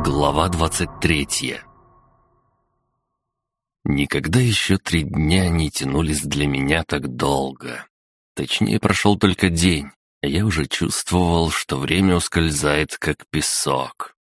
Глава 23 Никогда еще три дня не тянулись для меня так долго. Точнее, прошел только день, а я уже чувствовал, что время ускользает, как песок.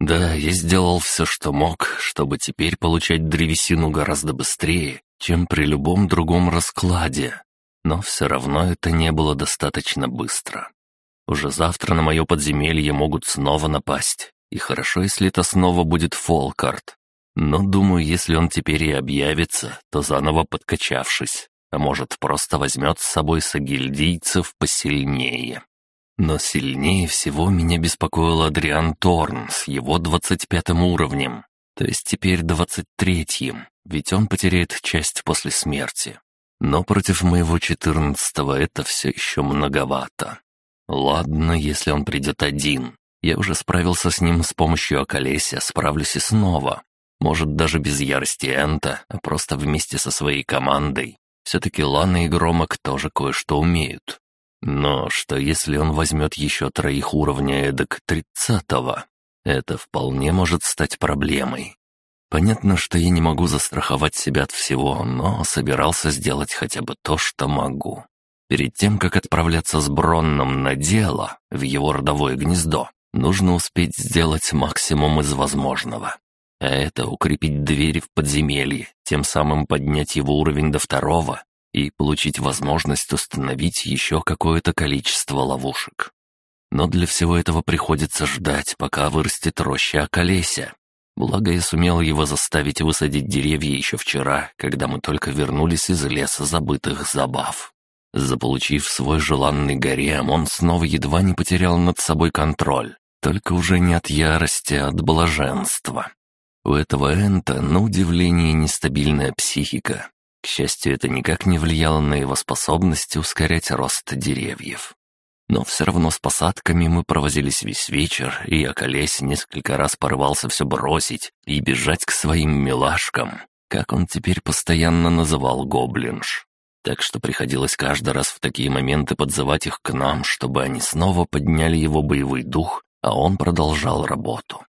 Да, я сделал все, что мог, чтобы теперь получать древесину гораздо быстрее, чем при любом другом раскладе. Но все равно это не было достаточно быстро. Уже завтра на мое подземелье могут снова напасть, и хорошо, если это снова будет Фолкарт. Но, думаю, если он теперь и объявится, то заново подкачавшись, а может, просто возьмет с собой сагильдийцев посильнее. Но сильнее всего меня беспокоил Адриан Торн с его двадцать пятым уровнем, то есть теперь двадцать третьим, ведь он потеряет часть после смерти. Но против моего четырнадцатого это все еще многовато. Ладно, если он придет один, я уже справился с ним с помощью Околесия, справлюсь и снова. Может, даже без ярости Энта, а просто вместе со своей командой. Все-таки Лана и Громок тоже кое-что умеют. Но что если он возьмет еще троих уровня эдак тридцатого? Это вполне может стать проблемой. Понятно, что я не могу застраховать себя от всего, но собирался сделать хотя бы то, что могу. Перед тем, как отправляться с Бронном на дело, в его родовое гнездо, Нужно успеть сделать максимум из возможного. А это укрепить двери в подземелье, тем самым поднять его уровень до второго и получить возможность установить еще какое-то количество ловушек. Но для всего этого приходится ждать, пока вырастет роща околеся. Благо я сумел его заставить высадить деревья еще вчера, когда мы только вернулись из леса забытых забав. Заполучив свой желанный гарем, он снова едва не потерял над собой контроль. Только уже не от ярости, а от блаженства. У этого Энта, на удивление, нестабильная психика. К счастью, это никак не влияло на его способность ускорять рост деревьев. Но все равно с посадками мы провозились весь вечер, и Околесь несколько раз порывался все бросить и бежать к своим милашкам, как он теперь постоянно называл гоблинш. Так что приходилось каждый раз в такие моменты подзывать их к нам, чтобы они снова подняли его боевой дух а он продолжал работу.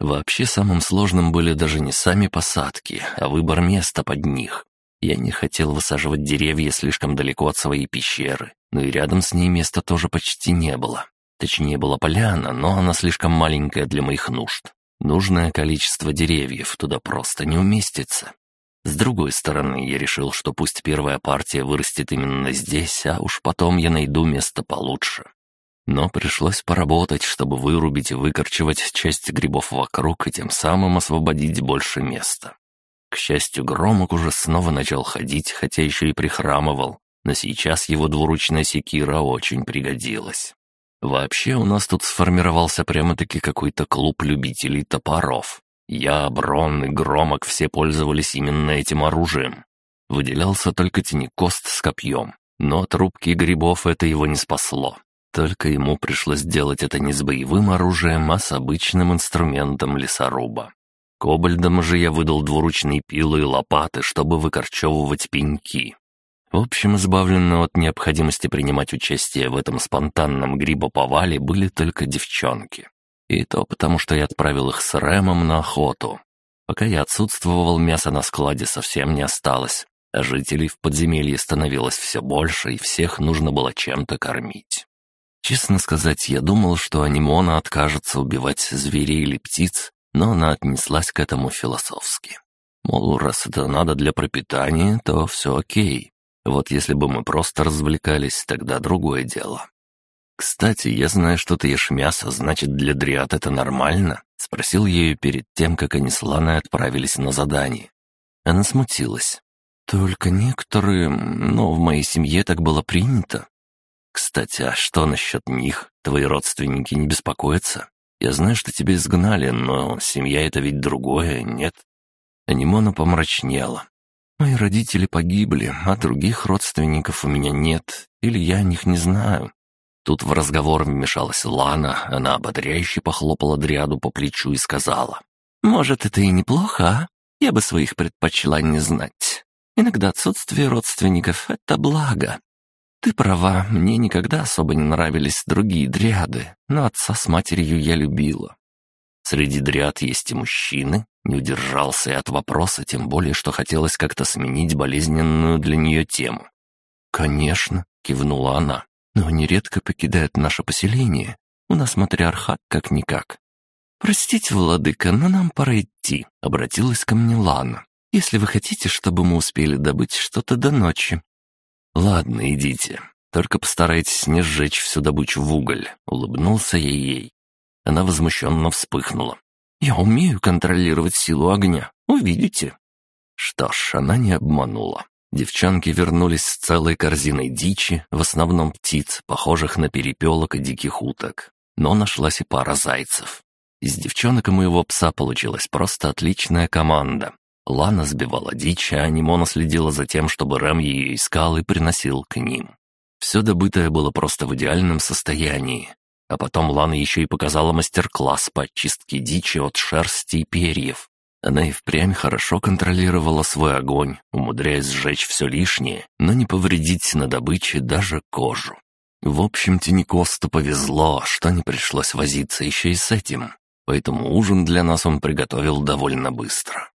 Вообще самым сложным были даже не сами посадки, а выбор места под них. Я не хотел высаживать деревья слишком далеко от своей пещеры, но и рядом с ней места тоже почти не было. Точнее, была поляна, но она слишком маленькая для моих нужд. Нужное количество деревьев туда просто не уместится. С другой стороны, я решил, что пусть первая партия вырастет именно здесь, а уж потом я найду место получше. Но пришлось поработать, чтобы вырубить и выкорчевать часть грибов вокруг и тем самым освободить больше места. К счастью, Громок уже снова начал ходить, хотя еще и прихрамывал, но сейчас его двуручная секира очень пригодилась. Вообще у нас тут сформировался прямо-таки какой-то клуб любителей топоров. Я, Брон и Громок все пользовались именно этим оружием. Выделялся только тенекост с копьем, но от рубки грибов это его не спасло. Только ему пришлось делать это не с боевым оружием, а с обычным инструментом лесоруба. Кобальдам же я выдал двуручные пилы и лопаты, чтобы выкорчевывать пеньки. В общем, избавленные от необходимости принимать участие в этом спонтанном грибоповале были только девчонки. И то потому, что я отправил их с Рэмом на охоту. Пока я отсутствовал, мяса на складе совсем не осталось, а жителей в подземелье становилось все больше, и всех нужно было чем-то кормить. Честно сказать, я думал, что Анимона откажется убивать зверей или птиц, но она отнеслась к этому философски. Мол, раз это надо для пропитания, то все окей. Вот если бы мы просто развлекались, тогда другое дело. «Кстати, я знаю, что ты ешь мясо, значит, для дриад это нормально?» — спросил я ее перед тем, как они с Ланой отправились на задание. Она смутилась. «Только некоторые, но в моей семье так было принято. Кстати, а что насчет них? Твои родственники не беспокоятся? Я знаю, что тебя изгнали, но семья — это ведь другое, нет?» Анимона помрачнела. «Мои родители погибли, а других родственников у меня нет, или я о них не знаю». Тут в разговор вмешалась Лана, она ободряюще похлопала Дриаду по плечу и сказала. «Может, это и неплохо, а? Я бы своих предпочла не знать. Иногда отсутствие родственников — это благо. «Ты права, мне никогда особо не нравились другие дриады, но отца с матерью я любила». Среди дриад есть и мужчины. Не удержался и от вопроса, тем более, что хотелось как-то сменить болезненную для нее тему. «Конечно», — кивнула она, — «но они редко покидают наше поселение. У нас матриархат как-никак». «Простите, владыка, но нам пора идти», — обратилась ко мне Лана. «Если вы хотите, чтобы мы успели добыть что-то до ночи». «Ладно, идите. Только постарайтесь не сжечь всю добычу в уголь», — улыбнулся я ей. Она возмущенно вспыхнула. «Я умею контролировать силу огня, увидите». Что ж, она не обманула. Девчонки вернулись с целой корзиной дичи, в основном птиц, похожих на перепелок и диких уток. Но нашлась и пара зайцев. Из девчонок и моего пса получилась просто отличная команда. Лана сбивала дичь, а Анимона следила за тем, чтобы Рэм ее искал и приносил к ним. Все добытое было просто в идеальном состоянии. А потом Лана еще и показала мастер-класс по очистке дичи от шерсти и перьев. Она и впрямь хорошо контролировала свой огонь, умудряясь сжечь все лишнее, но не повредить на добыче даже кожу. В общем, Тинекосту повезло, что не пришлось возиться еще и с этим, поэтому ужин для нас он приготовил довольно быстро.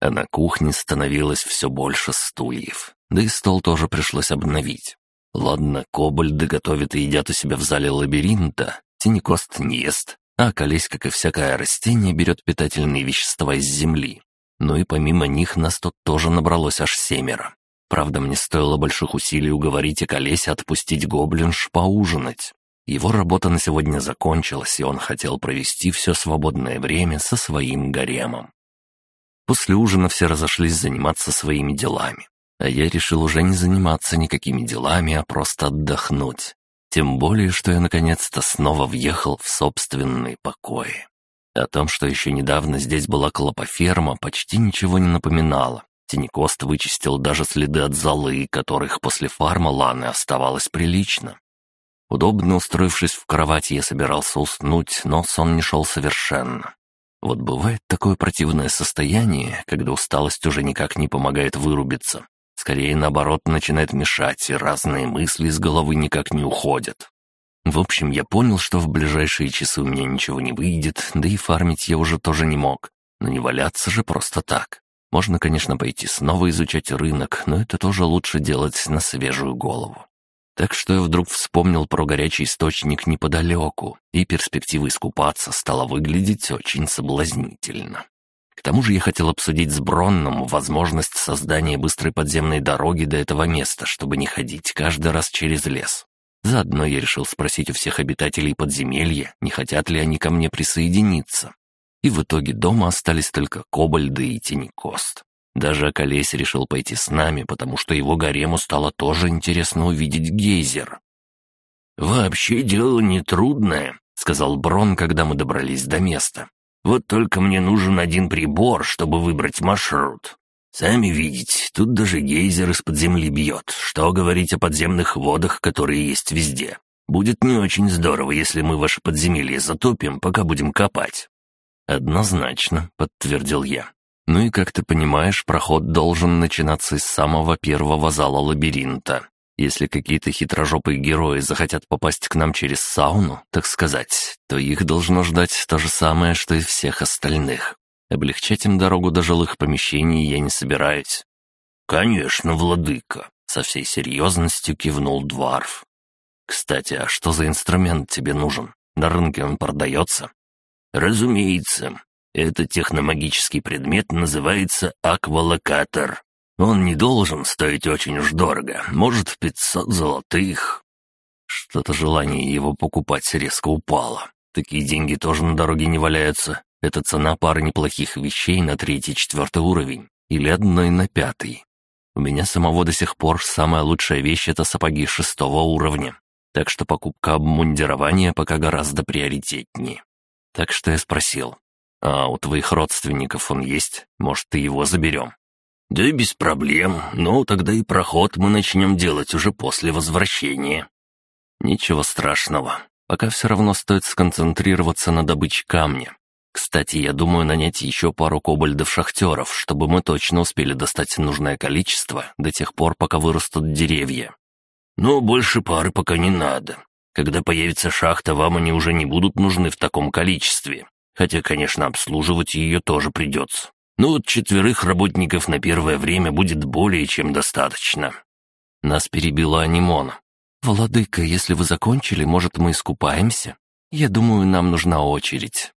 А на кухне становилось все больше стульев, да и стол тоже пришлось обновить. Ладно, кобальды готовят и едят у себя в зале лабиринта, Тинекост не ест, а колесь, как и всякое растение, берет питательные вещества из земли. Ну и помимо них нас тут тоже набралось аж семеро. Правда, мне стоило больших усилий уговорить Околеся отпустить гоблинш поужинать. Его работа на сегодня закончилась, и он хотел провести все свободное время со своим гаремом. После ужина все разошлись заниматься своими делами. А я решил уже не заниматься никакими делами, а просто отдохнуть. Тем более, что я наконец-то снова въехал в собственные покои. О том, что еще недавно здесь была клопоферма, почти ничего не напоминало. Тинекост вычистил даже следы от золы, которых после фарма Ланы оставалось прилично. Удобно устроившись в кровати, я собирался уснуть, но сон не шел совершенно. Вот бывает такое противное состояние, когда усталость уже никак не помогает вырубиться. Скорее, наоборот, начинает мешать, и разные мысли из головы никак не уходят. В общем, я понял, что в ближайшие часы у меня ничего не выйдет, да и фармить я уже тоже не мог. Но не валяться же просто так. Можно, конечно, пойти снова изучать рынок, но это тоже лучше делать на свежую голову. Так что я вдруг вспомнил про горячий источник неподалеку, и перспектива искупаться стала выглядеть очень соблазнительно. К тому же я хотел обсудить с Бронном возможность создания быстрой подземной дороги до этого места, чтобы не ходить каждый раз через лес. Заодно я решил спросить у всех обитателей подземелья, не хотят ли они ко мне присоединиться. И в итоге дома остались только Кобальды и Тенекост. Даже Околесь решил пойти с нами, потому что его гарему стало тоже интересно увидеть гейзер. «Вообще дело нетрудное», — сказал Брон, когда мы добрались до места. Вот только мне нужен один прибор, чтобы выбрать маршрут. Сами видите, тут даже гейзер из-под земли бьет. Что говорить о подземных водах, которые есть везде. Будет не очень здорово, если мы ваше подземелье затопим, пока будем копать». «Однозначно», — подтвердил я. «Ну и, как ты понимаешь, проход должен начинаться из самого первого зала лабиринта. Если какие-то хитрожопые герои захотят попасть к нам через сауну, так сказать, то их должно ждать то же самое, что и всех остальных. Облегчать им дорогу до жилых помещений я не собираюсь». «Конечно, владыка», — со всей серьезностью кивнул Дварф. «Кстати, а что за инструмент тебе нужен? На рынке он продается?» «Разумеется. Этот техномагический предмет называется аквалокатор. Он не должен стоить очень уж дорого, может, пятьсот золотых. Что-то желание его покупать резко упало. Такие деньги тоже на дороге не валяются. Это цена пары неплохих вещей на третий-четвертый уровень. Или одной на пятый. У меня самого до сих пор самая лучшая вещь — это сапоги шестого уровня. Так что покупка обмундирования пока гораздо приоритетнее. Так что я спросил, а у твоих родственников он есть? Может, и его заберем? «Да без проблем, но тогда и проход мы начнем делать уже после возвращения». «Ничего страшного. Пока все равно стоит сконцентрироваться на добыче камня. Кстати, я думаю нанять еще пару кобальдов-шахтеров, чтобы мы точно успели достать нужное количество до тех пор, пока вырастут деревья. Но больше пары пока не надо. Когда появится шахта, вам они уже не будут нужны в таком количестве. Хотя, конечно, обслуживать ее тоже придется. Но вот четверых работников на первое время будет более чем достаточно. Нас перебила Анимона. «Владыка, если вы закончили, может, мы искупаемся? Я думаю, нам нужна очередь».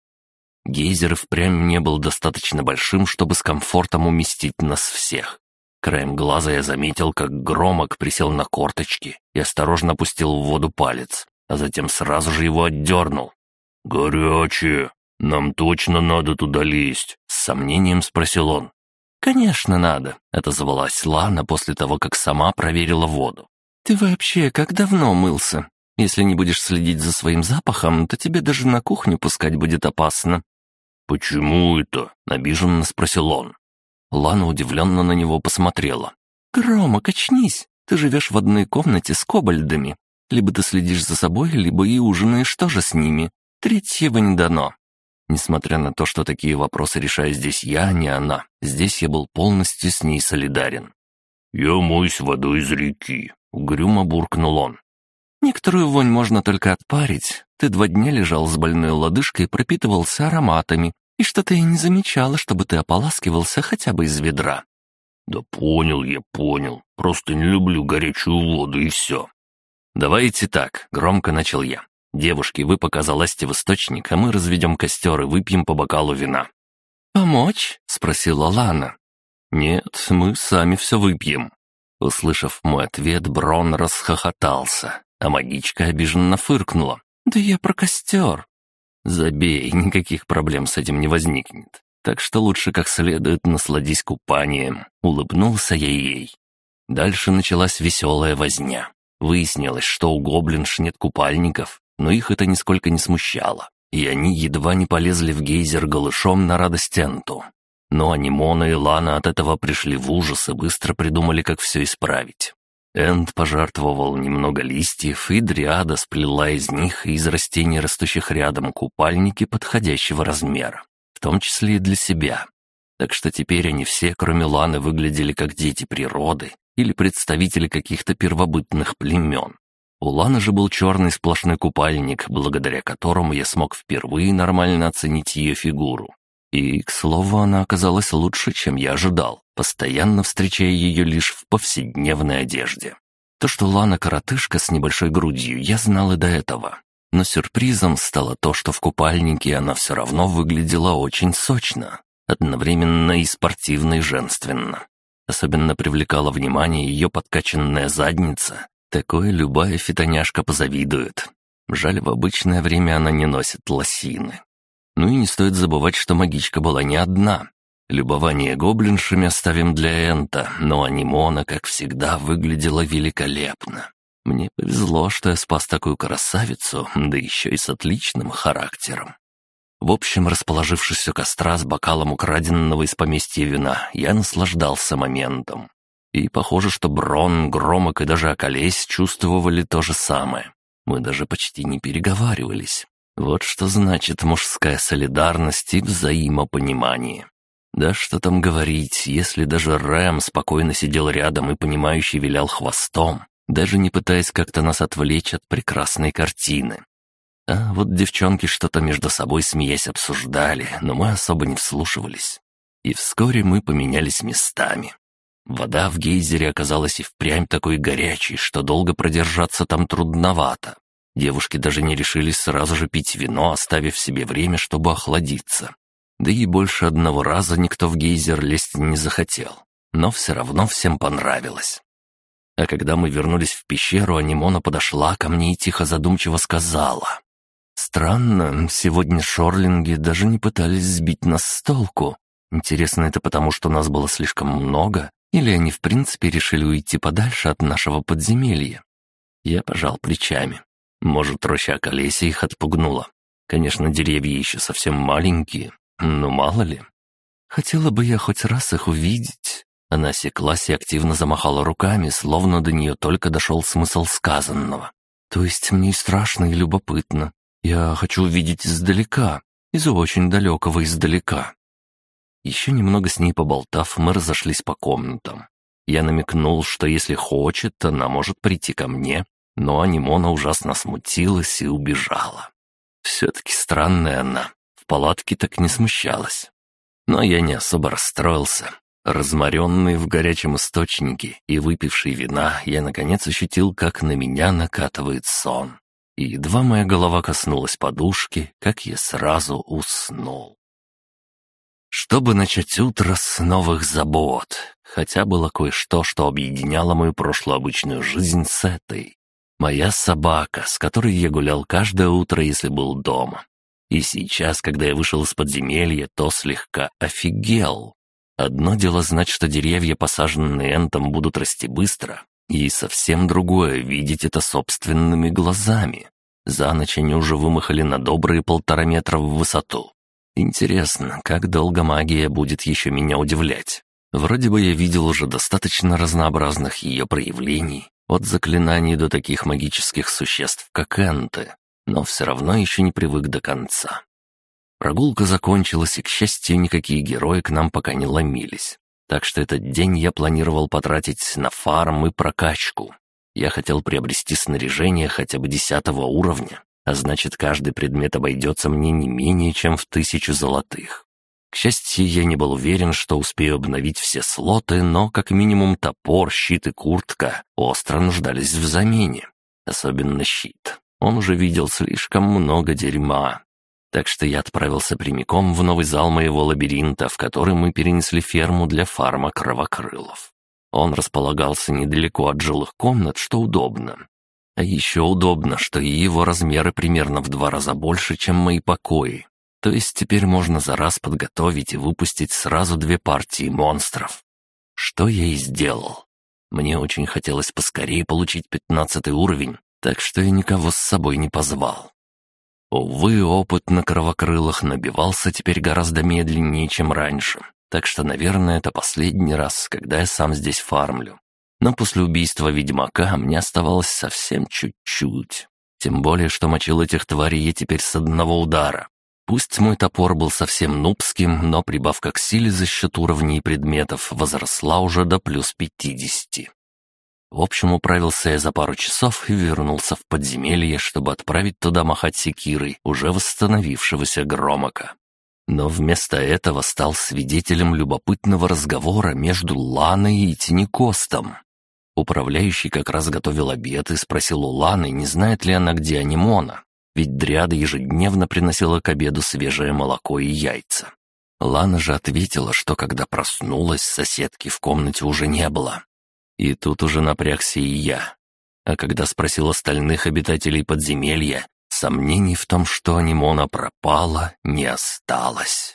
Гейзер впрямь не был достаточно большим, чтобы с комфортом уместить нас всех. Краем глаза я заметил, как Громок присел на корточки и осторожно опустил в воду палец, а затем сразу же его отдернул. «Горячее! Нам точно надо туда лезть!» — с сомнением спросил он. «Конечно надо», — отозвалась Лана после того, как сама проверила воду. «Ты вообще как давно мылся? Если не будешь следить за своим запахом, то тебе даже на кухню пускать будет опасно». «Почему это?» — обиженно спросил он. Лана удивленно на него посмотрела. «Грома, качнись! Ты живешь в одной комнате с кобальдами. Либо ты следишь за собой, либо и ужинаешь тоже с ними. Третьего не дано». Несмотря на то, что такие вопросы решаю здесь я, а не она, здесь я был полностью с ней солидарен. «Я моюсь водой из реки», — угрюмо буркнул он. «Некоторую вонь можно только отпарить. Ты два дня лежал с больной лодыжкой и пропитывался ароматами, и что-то я не замечала, чтобы ты ополаскивался хотя бы из ведра». «Да понял я, понял. Просто не люблю горячую воду и все». «Давайте так», — громко начал я. «Девушки, вы пока залазьте в источник, а мы разведем костер и выпьем по бокалу вина». «Помочь?» — спросила Лана. «Нет, мы сами все выпьем». Услышав мой ответ, Брон расхохотался, а магичка обиженно фыркнула. «Да я про костер». Забей, никаких проблем с этим не возникнет. Так что лучше как следует насладись купанием. Улыбнулся я ей. Дальше началась веселая возня. Выяснилось, что у гоблинш нет купальников, но их это нисколько не смущало. И они едва не полезли в гейзер голышом на радость Энту. Но Анимона и Лана от этого пришли в ужас и быстро придумали, как все исправить. Энд пожертвовал немного листьев, и Дриада сплела из них и из растений, растущих рядом, купальники подходящего размера, в том числе и для себя. Так что теперь они все, кроме Ланы, выглядели как дети природы или представители каких-то первобытных племен. У Ланы же был черный сплошной купальник, благодаря которому я смог впервые нормально оценить ее фигуру. И, к слову, она оказалась лучше, чем я ожидал, постоянно встречая ее лишь в повседневной одежде. То, что Лана коротышка с небольшой грудью, я знал и до этого. Но сюрпризом стало то, что в купальнике она все равно выглядела очень сочно, одновременно и спортивно, и женственно. Особенно привлекала внимание ее подкачанная задница. Такое любая фитоняшка позавидует. Жаль, в обычное время она не носит лосины. Ну и не стоит забывать, что магичка была не одна. Любование гоблиншами оставим для Энта, но Анимона, как всегда, выглядела великолепно. Мне повезло, что я спас такую красавицу, да еще и с отличным характером. В общем, расположившись у костра с бокалом украденного из поместья вина, я наслаждался моментом. И похоже, что Брон, Громок и даже Околесь чувствовали то же самое. Мы даже почти не переговаривались. Вот что значит мужская солидарность и взаимопонимание. Да что там говорить, если даже Рэм спокойно сидел рядом и понимающе вилял хвостом, даже не пытаясь как-то нас отвлечь от прекрасной картины. А вот девчонки что-то между собой смеясь обсуждали, но мы особо не вслушивались. И вскоре мы поменялись местами. Вода в гейзере оказалась и впрямь такой горячей, что долго продержаться там трудновато. Девушки даже не решились сразу же пить вино, оставив себе время, чтобы охладиться. Да и больше одного раза никто в гейзер лезть не захотел. Но все равно всем понравилось. А когда мы вернулись в пещеру, Анимона подошла ко мне и тихо задумчиво сказала. «Странно, сегодня шорлинги даже не пытались сбить нас с толку. Интересно, это потому, что нас было слишком много? Или они в принципе решили уйти подальше от нашего подземелья?» Я пожал плечами. Может, роща колесия их отпугнула. Конечно, деревья еще совсем маленькие, но мало ли. Хотела бы я хоть раз их увидеть. Она осеклась и активно замахала руками, словно до нее только дошел смысл сказанного. То есть мне и страшно, и любопытно. Я хочу увидеть издалека, из очень далекого издалека. Еще немного с ней поболтав, мы разошлись по комнатам. Я намекнул, что если хочет, она может прийти ко мне, но Анимона ужасно смутилась и убежала. Все-таки странная она. в палатке так не смущалась. Но я не особо расстроился. Разморенный в горячем источнике и выпивший вина, я наконец ощутил, как на меня накатывает сон. И едва моя голова коснулась подушки, как я сразу уснул. Чтобы начать утро с новых забот, хотя было кое-что, что объединяло мою прошлую обычную жизнь с этой. Моя собака, с которой я гулял каждое утро, если был дома. И сейчас, когда я вышел из подземелья, то слегка офигел. Одно дело знать, что деревья, посаженные энтом, будут расти быстро, и совсем другое — видеть это собственными глазами. За ночь они уже вымахали на добрые полтора метра в высоту. Интересно, как долго магия будет еще меня удивлять. Вроде бы я видел уже достаточно разнообразных ее проявлений, от заклинаний до таких магических существ, как энты, но все равно еще не привык до конца. Прогулка закончилась, и, к счастью, никакие герои к нам пока не ломились. Так что этот день я планировал потратить на фарм и прокачку. Я хотел приобрести снаряжение хотя бы десятого уровня, а значит, каждый предмет обойдется мне не менее чем в тысячу золотых. К счастью, я не был уверен, что успею обновить все слоты, но как минимум топор, щит и куртка остро нуждались в замене. Особенно щит. Он уже видел слишком много дерьма. Так что я отправился прямиком в новый зал моего лабиринта, в который мы перенесли ферму для фарма кровокрылов. Он располагался недалеко от жилых комнат, что удобно. А еще удобно, что и его размеры примерно в два раза больше, чем мои покои. То есть теперь можно за раз подготовить и выпустить сразу две партии монстров. Что я и сделал. Мне очень хотелось поскорее получить пятнадцатый уровень, так что я никого с собой не позвал. Увы, опыт на кровокрылах набивался теперь гораздо медленнее, чем раньше, так что, наверное, это последний раз, когда я сам здесь фармлю. Но после убийства ведьмака мне оставалось совсем чуть-чуть. Тем более, что мочил этих тварей я теперь с одного удара. Пусть мой топор был совсем нубским, но прибавка к силе за счет уровней предметов возросла уже до плюс пятидесяти. В общем, управился я за пару часов и вернулся в подземелье, чтобы отправить туда махать секирой уже восстановившегося Громока. Но вместо этого стал свидетелем любопытного разговора между Ланой и Тинекостом. Управляющий как раз готовил обед и спросил у Ланы, не знает ли она, где Анимона, ведь Дриада ежедневно приносила к обеду свежее молоко и яйца. Лана же ответила, что когда проснулась, соседки в комнате уже не было. И тут уже напрягся и я. А когда спросил остальных обитателей подземелья, сомнений в том, что Анимона пропала, не осталось.